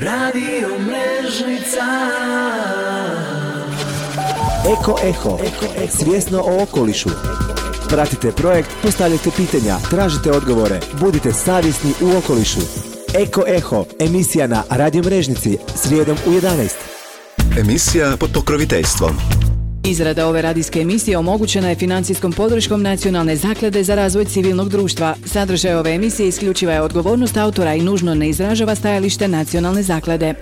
Radio Mrežnica Eko Eho, svjesno o okolišu. Pratite projekt, postavljajte pitanja, tražite odgovore, budite savjesni u okolišu. Eko Eho, emisija na Radio Mrežnici, srijedom u 11. Emisija pod pokroviteljstvom Izrada ove radijske emisije omogućena je financijskom podrškom Nacionalne zaklade za razvoj civilnog društva. Sadržaj ove emisije isključiva je odgovornost autora i nužno ne izražava stajalište Nacionalne zaklade.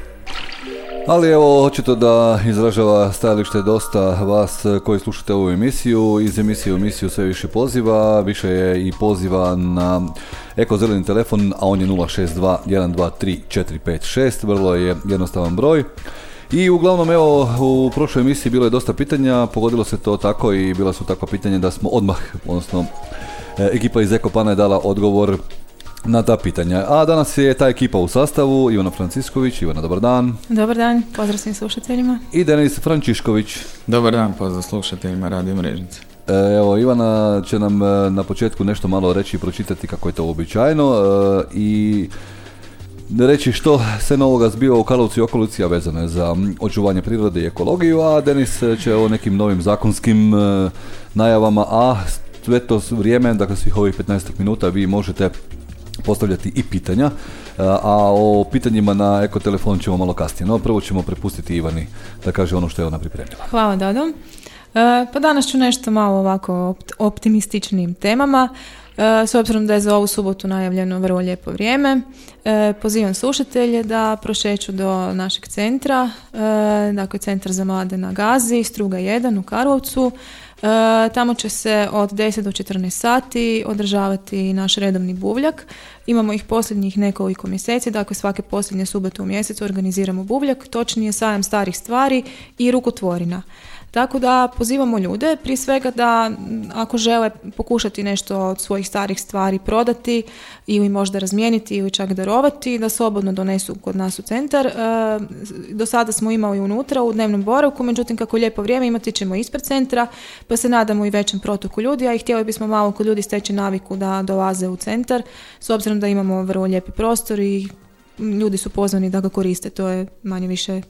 Ali evo, očito da izražava stajalište dosta vas koji slušate ovu emisiju. Iz emisije u emisiju sve više poziva, više je i poziva na Eko zeleni telefon, a on je 062 123 456, vrlo je jednostavan broj. I uglavnom evo u prošloj emisiji bilo je dosta pitanja, pogodilo se to tako i bila su takva pitanja da smo odmah, odnosno e, ekipa iz Ekopana je dala odgovor na ta pitanja. A danas je ta ekipa u sastavu, Ivana Francisković, Ivana dobar dan. Dobar dan, pozdrav svim slušateljima. I Denis Frančišković. Dobar dan, pozdrav slušateljima Radio Mrežnice. E, evo, Ivana će nam e, na početku nešto malo reći i pročitati kako je to uobičajeno i reći što se novoga zbiva u Karlovcu i okolici, a vezano je za očuvanje prirode i ekologiju, a Denis će o nekim novim zakonskim e, najavama, a sve to vrijeme, dakle svih ovih 15 minuta vi možete postavljati i pitanja, e, a o pitanjima na ekotelefon ćemo malo kasnije. No, prvo ćemo prepustiti Ivani da kaže ono što je ona pripremila. Hvala, Dado. E, pa danas ću nešto malo ovako optimističnim temama. S obzirom da je za ovu subotu najavljeno vrlo lijepo vrijeme, e, pozivam slušatelje da prošeću do našeg centra, e, dakle centar za mlade na Gazi, Struga 1 u Karlovcu. E, tamo će se od 10 do 14 sati održavati naš redovni buvljak. Imamo ih posljednjih nekoliko mjeseci, dakle svake posljednje subote u mjesecu organiziramo buvljak, točnije sajam starih stvari i rukotvorina. Tako da pozivamo ljude prije svega da ako žele pokušati nešto od svojih starih stvari prodati ili možda razmijeniti ili čak darovati, da slobodno donesu kod nas u centar. E, do sada smo imali unutra u dnevnom boravku, međutim kako lijepo vrijeme imati ćemo ispred centra, pa se nadamo i većem protoku ljudi, a i htjeli bismo malo kod ljudi steći naviku da dolaze u centar, s obzirom da imamo vrlo lijepi prostor i ljudi su pozvani da ga koriste. To je manje više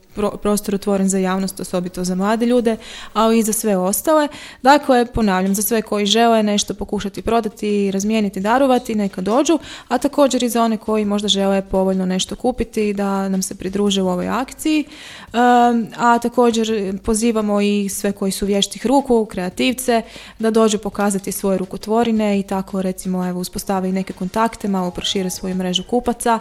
prostor otvoren za javnost, osobito za mlade ljude, ali i za sve ostale. Dakle, ponavljam, za sve koji žele nešto pokušati prodati, razmijeniti, darovati, neka dođu, a također i za one koji možda žele povoljno nešto kupiti, da nam se pridruže u ovoj akciji. a također pozivamo i sve koji su vještih ruku, kreativce, da dođu pokazati svoje rukotvorine i tako recimo evo, uspostave i neke kontakte, malo prošire svoju mrežu kupaca.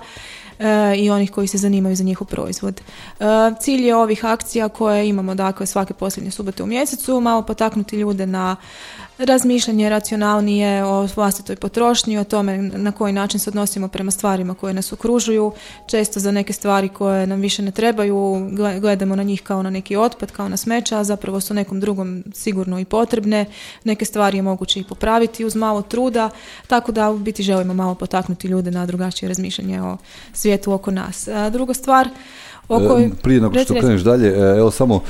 E, i onih koji se zanimaju za njihov proizvod. E, cilj je ovih akcija koje imamo dakle svake posljednje subote u mjesecu, malo potaknuti ljude na razmišljanje racionalnije o vlastitoj potrošnji, o tome na koji način se odnosimo prema stvarima koje nas okružuju. Često za neke stvari koje nam više ne trebaju gledamo na njih kao na neki otpad, kao na smeća, a zapravo su nekom drugom sigurno i potrebne. Neke stvari je moguće i popraviti uz malo truda, tako da u biti želimo malo potaknuti ljude na drugačije razmišljanje o svijetu oko nas. A druga stvar, E, prije nego što kreneš dalje, e, evo samo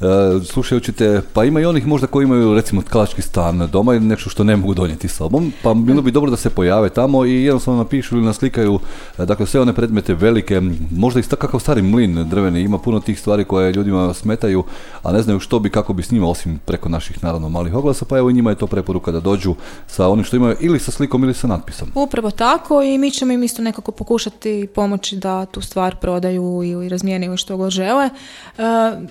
e, slušajući te, pa ima i onih možda koji imaju recimo tkalački stan doma ili nešto što ne mogu donijeti sobom, pa bilo bi dobro da se pojave tamo i jednostavno napišu ili naslikaju, dakle sve one predmete velike, možda i kakav stari mlin drveni, ima puno tih stvari koje ljudima smetaju, a ne znaju što bi, kako bi s njima, osim preko naših naravno malih oglasa, pa evo i njima je to preporuka da dođu sa onim što imaju ili sa slikom ili sa natpisom. Upravo tako i mi ćemo im isto nekako pokušati pomoći da tu stvar prodaju ili ili što god žele. E,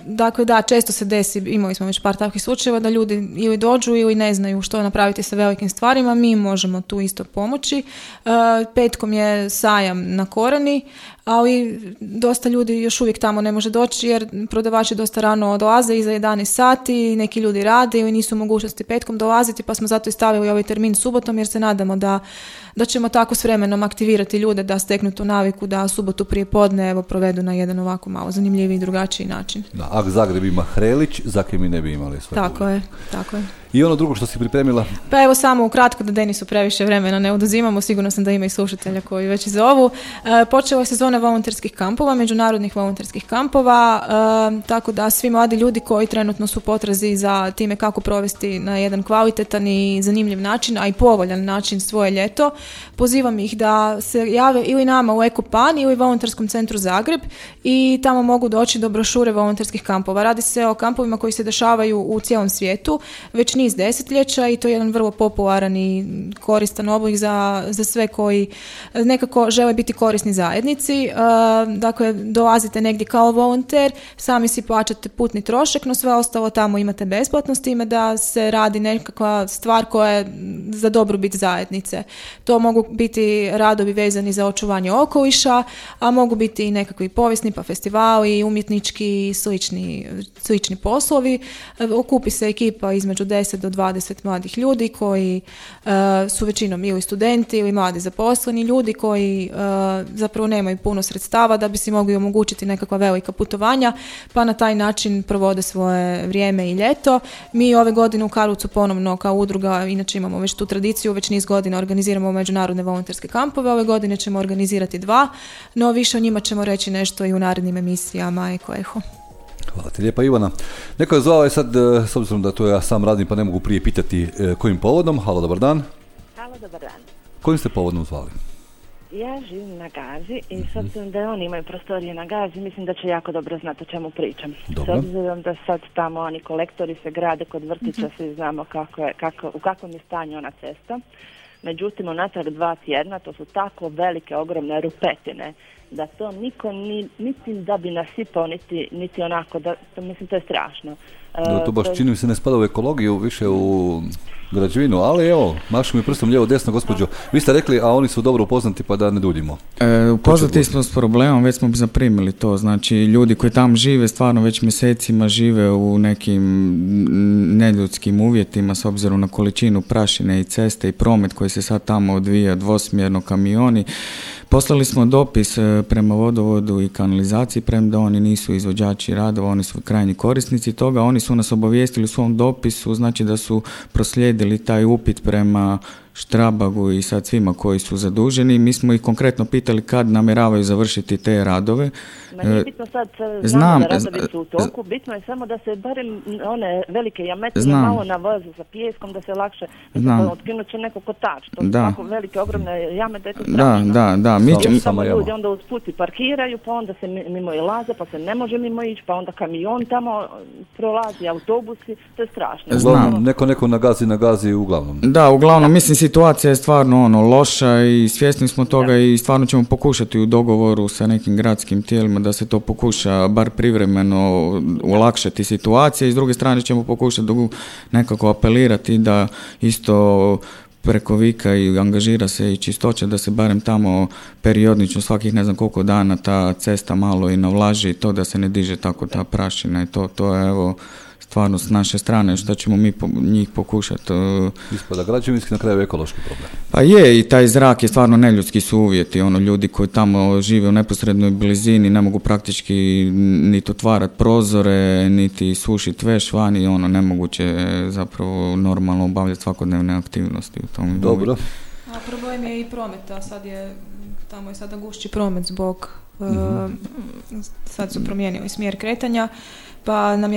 dakle, da, često se desi, imali smo već par takvih slučajeva da ljudi ili dođu ili ne znaju što napraviti sa velikim stvarima, mi možemo tu isto pomoći. E, petkom je sajam na koreni, ali dosta ljudi još uvijek tamo ne može doći jer prodavači dosta rano odlaze iza 11 sati, neki ljudi rade ili nisu mogućnosti petkom dolaziti pa smo zato i stavili ovaj termin subotom jer se nadamo da, da ćemo tako s vremenom aktivirati ljude da steknu tu naviku da subotu prije podne evo provedu na jedan ovako malo zanimljiviji i drugačiji način. Da, ako Zagreb ima Hrelić, zakim mi ne bi imali sve. Tako je, tako je. I ono drugo što si pripremila? Pa evo samo ukratko da Denisu previše vremena ne oduzimamo, sigurno sam da ima i slušatelja koji već zovu. E, počela je sezona sezona volonterskih kampova, međunarodnih volonterskih kampova, e, tako da svi mladi ljudi koji trenutno su potrazi za time kako provesti na jedan kvalitetan i zanimljiv način, a i povoljan način svoje ljeto, pozivam ih da se jave ili nama u Ekopan ili volonterskom centru Zagreb i tamo mogu doći do brošure volonterskih kampova. Radi se o kampovima koji se dešavaju u cijelom svijetu već niz desetljeća i to je jedan vrlo popularan i koristan oblik za, za sve koji nekako žele biti korisni zajednici. E, dakle, dolazite negdje kao volonter, sami si plaćate putni trošak, no sve ostalo tamo imate besplatno s time da se radi nekakva stvar koja je za dobrobit zajednice. To mogu biti radovi vezani za očuvanje okoliša, a mogu biti i nekakvi povijesni pa festivali, umjetnički i slični, slični poslovi. Okupi se ekipa između 10 do 20 mladih ljudi koji e, su većinom ili studenti ili mladi zaposleni ljudi koji e, zapravo nemaju puno sredstava da bi si mogli omogućiti nekakva velika putovanja pa na taj način provode svoje vrijeme i ljeto. Mi ove godine u Karlovcu ponovno kao udruga, inače imamo već tu tradiciju, već niz godina organiziramo međunarodne volonterske kampove. Ove godine ćemo organizirati dva, no više o njima ćemo reći nešto i u narednim emisijama Eko Eho. Hvala ti lijepa Ivana. Neko je zvao sad, e, s obzirom da to ja sam radim pa ne mogu prije pitati e, kojim povodom. Halo, dobar dan. Halo, dobar dan. Kojim ste povodom zvali? Ja živim na Gazi i s obzirom da oni imaju prostorije na Gazi, mislim da će jako dobro znati o čemu pričam. Dobro. S obzirom da sad tamo oni kolektori se grade kod vrtića, svi znamo kako je, kako, u kakvom je stanju ona cesta. Međutim, unatrag dva tjedna to su tako velike, ogromne rupetine da to niko ni, niti da bi nasipao, niti, niti onako, da, to, mislim, to je strašno. Da, E, to baš čini mi se ne spada u ekologiju, više u građevinu, ali evo, mašu mi prstom lijevo desno, gospođo. Vi ste rekli, a oni su dobro upoznati pa da ne duljimo. E, upoznati smo s problemom, već smo zaprimili to. Znači, ljudi koji tamo žive, stvarno već mjesecima žive u nekim neljudskim uvjetima s obzirom na količinu prašine i ceste i promet koji se sad tamo odvija, dvosmjerno kamioni. Poslali smo dopis e, prema vodovodu i kanalizaciji, premda oni nisu izvođači radova, oni su krajnji korisnici toga. Oni su nas obavijestili u svom dopisu, znači da su proslijedili taj upit prema Štrabagu i sad svima koji su zaduženi. Mi smo ih konkretno pitali kad namjeravaju završiti te radove. Ma nije E, bitno sad, e, znam, znamo da radovi z- su u toku, bitno je samo da se barem one velike jametine Znam. malo navoze sa pijeskom, da se lakše, Znam. otkinut će neko kotač, to su Da. tako velike ogromne jame da je to Da, strašno. da, da. Mi Samo- ćemo- Samo ljudi onda uz put i parkiraju, pa onda se mi- mimo ilaze, pa se ne može mimo ići, pa onda kamion tamo prolazi, autobusi, to je strašno. Znam. Uglavnom, neko neko nagazi, nagazi uglavnom. Da, uglavnom, mislim, situacija je stvarno ono, loša i svjesni smo toga i stvarno ćemo pokušati u dogovoru sa nekim gradskim tijelima da se to pokuša bar privremeno olakšati situacije i s druge strane ćemo pokušati nekako apelirati da isto preko vika i angažira se i čistoća da se barem tamo periodnično svakih ne znam koliko dana ta cesta malo i navlaži i to da se ne diže tako ta prašina i to, to je evo stvarno s naše strane što ćemo mi po- njih pokušati uh, Ispada građevinski, na kraju ekološki problem. pa je, i taj zrak je stvarno neljudski su uvjeti, ono, ljudi koji tamo žive u neposrednoj blizini ne mogu praktički niti otvarati prozore, niti sušiti veš vani, ono, nemoguće zapravo normalno obavljati svakodnevne aktivnosti u tom Dobro. uvjetu. A problem je i promet, a sad je, tamo je sada gušći promet zbog, e, sad su promijenili smjer kretanja, pa nam je